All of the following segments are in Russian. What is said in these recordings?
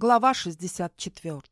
Глава 64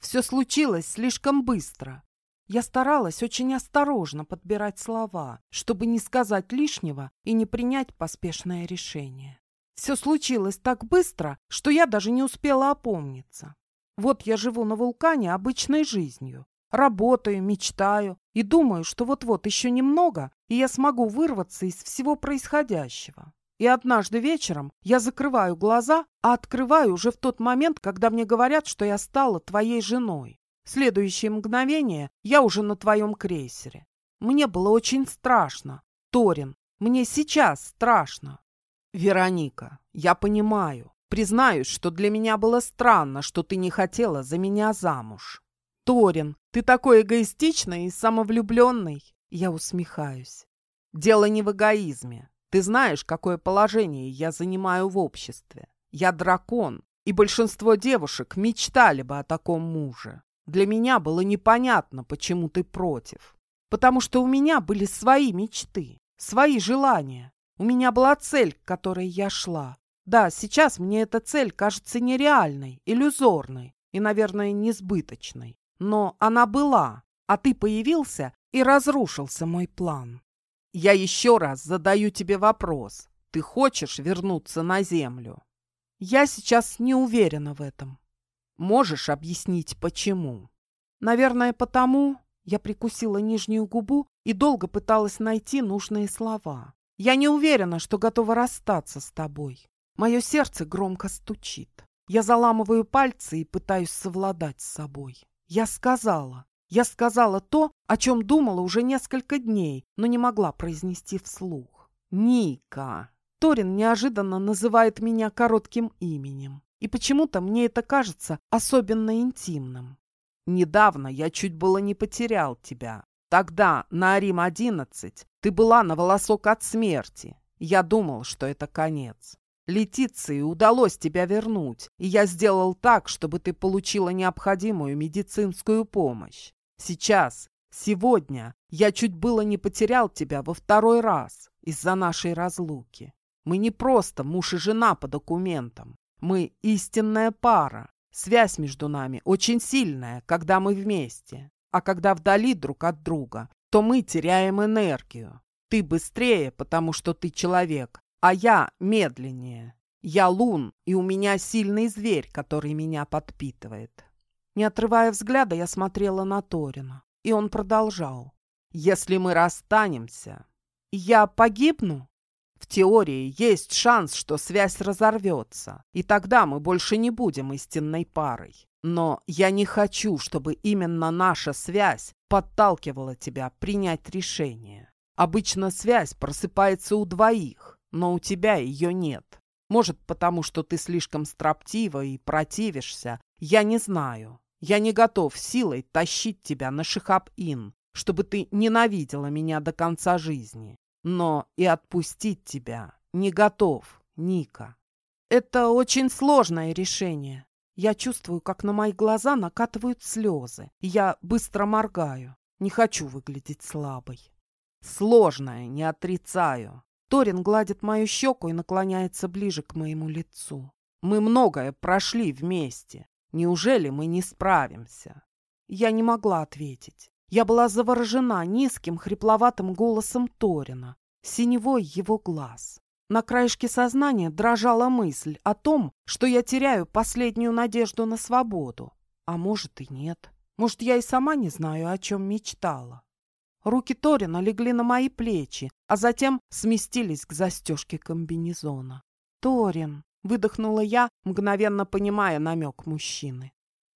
Все случилось слишком быстро. Я старалась очень осторожно подбирать слова, чтобы не сказать лишнего и не принять поспешное решение. Все случилось так быстро, что я даже не успела опомниться. Вот я живу на вулкане обычной жизнью. Работаю, мечтаю и думаю, что вот-вот еще немного, и я смогу вырваться из всего происходящего. И однажды вечером я закрываю глаза, а открываю уже в тот момент, когда мне говорят, что я стала твоей женой. Следующее мгновение я уже на твоем крейсере. Мне было очень страшно. Торин, мне сейчас страшно. Вероника, я понимаю. Признаюсь, что для меня было странно, что ты не хотела за меня замуж. Торин, ты такой эгоистичный и самовлюбленный. Я усмехаюсь. Дело не в эгоизме. Ты знаешь, какое положение я занимаю в обществе. Я дракон, и большинство девушек мечтали бы о таком муже. Для меня было непонятно, почему ты против. Потому что у меня были свои мечты, свои желания. У меня была цель, к которой я шла. Да, сейчас мне эта цель кажется нереальной, иллюзорной и, наверное, несбыточной. Но она была, а ты появился и разрушился мой план. Я еще раз задаю тебе вопрос. Ты хочешь вернуться на Землю? Я сейчас не уверена в этом. Можешь объяснить, почему? Наверное, потому... Я прикусила нижнюю губу и долго пыталась найти нужные слова. Я не уверена, что готова расстаться с тобой. Мое сердце громко стучит. Я заламываю пальцы и пытаюсь совладать с собой. Я сказала, я сказала то, о чем думала уже несколько дней, но не могла произнести вслух. «Ника!» Торин неожиданно называет меня коротким именем. И почему-то мне это кажется особенно интимным. Недавно я чуть было не потерял тебя. Тогда, на Арим-11, ты была на волосок от смерти. Я думал, что это конец. Летиции удалось тебя вернуть, и я сделал так, чтобы ты получила необходимую медицинскую помощь. Сейчас, сегодня, я чуть было не потерял тебя во второй раз из-за нашей разлуки. Мы не просто муж и жена по документам. Мы истинная пара. Связь между нами очень сильная, когда мы вместе. А когда вдали друг от друга, то мы теряем энергию. Ты быстрее, потому что ты человек, а я медленнее. Я лун, и у меня сильный зверь, который меня подпитывает. Не отрывая взгляда, я смотрела на Торина. И он продолжал. «Если мы расстанемся, я погибну?» В теории есть шанс, что связь разорвется, и тогда мы больше не будем истинной парой. Но я не хочу, чтобы именно наша связь подталкивала тебя принять решение. Обычно связь просыпается у двоих, но у тебя ее нет. Может, потому что ты слишком строптива и противишься, я не знаю. Я не готов силой тащить тебя на Шихаб-Ин, чтобы ты ненавидела меня до конца жизни. Но и отпустить тебя не готов, Ника. Это очень сложное решение. Я чувствую, как на мои глаза накатывают слезы. Я быстро моргаю. Не хочу выглядеть слабой. Сложное, не отрицаю. Торин гладит мою щеку и наклоняется ближе к моему лицу. Мы многое прошли вместе. Неужели мы не справимся? Я не могла ответить. Я была заворожена низким, хрипловатым голосом Торина, синевой его глаз. На краешке сознания дрожала мысль о том, что я теряю последнюю надежду на свободу. А может и нет. Может, я и сама не знаю, о чем мечтала. Руки Торина легли на мои плечи, а затем сместились к застежке комбинезона. «Торин!» Выдохнула я, мгновенно понимая намек мужчины.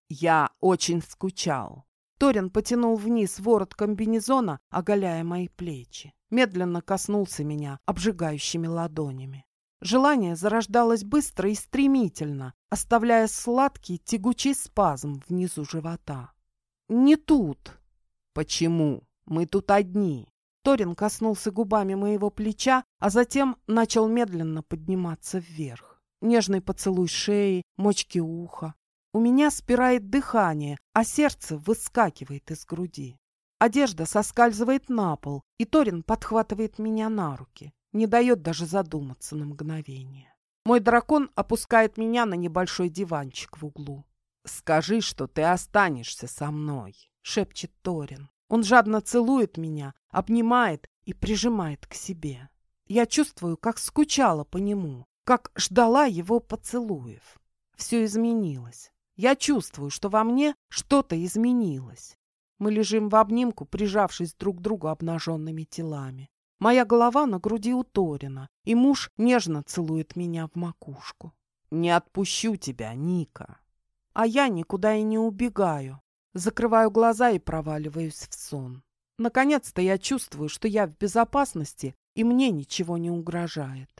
Я очень скучал. Торин потянул вниз ворот комбинезона, оголяя мои плечи. Медленно коснулся меня обжигающими ладонями. Желание зарождалось быстро и стремительно, оставляя сладкий тягучий спазм внизу живота. «Не тут!» «Почему? Мы тут одни!» Торин коснулся губами моего плеча, а затем начал медленно подниматься вверх нежный поцелуй шеи, мочки уха. У меня спирает дыхание, а сердце выскакивает из груди. Одежда соскальзывает на пол, и Торин подхватывает меня на руки, не дает даже задуматься на мгновение. Мой дракон опускает меня на небольшой диванчик в углу. «Скажи, что ты останешься со мной», — шепчет Торин. Он жадно целует меня, обнимает и прижимает к себе. Я чувствую, как скучала по нему, как ждала его поцелуев. Все изменилось. Я чувствую, что во мне что-то изменилось. Мы лежим в обнимку, прижавшись друг к другу обнаженными телами. Моя голова на груди у Торина, и муж нежно целует меня в макушку. «Не отпущу тебя, Ника!» А я никуда и не убегаю. Закрываю глаза и проваливаюсь в сон. Наконец-то я чувствую, что я в безопасности, и мне ничего не угрожает.